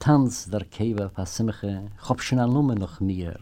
tanz der keva pasimche hob schon a lume noch mir